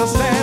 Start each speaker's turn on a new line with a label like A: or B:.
A: understand.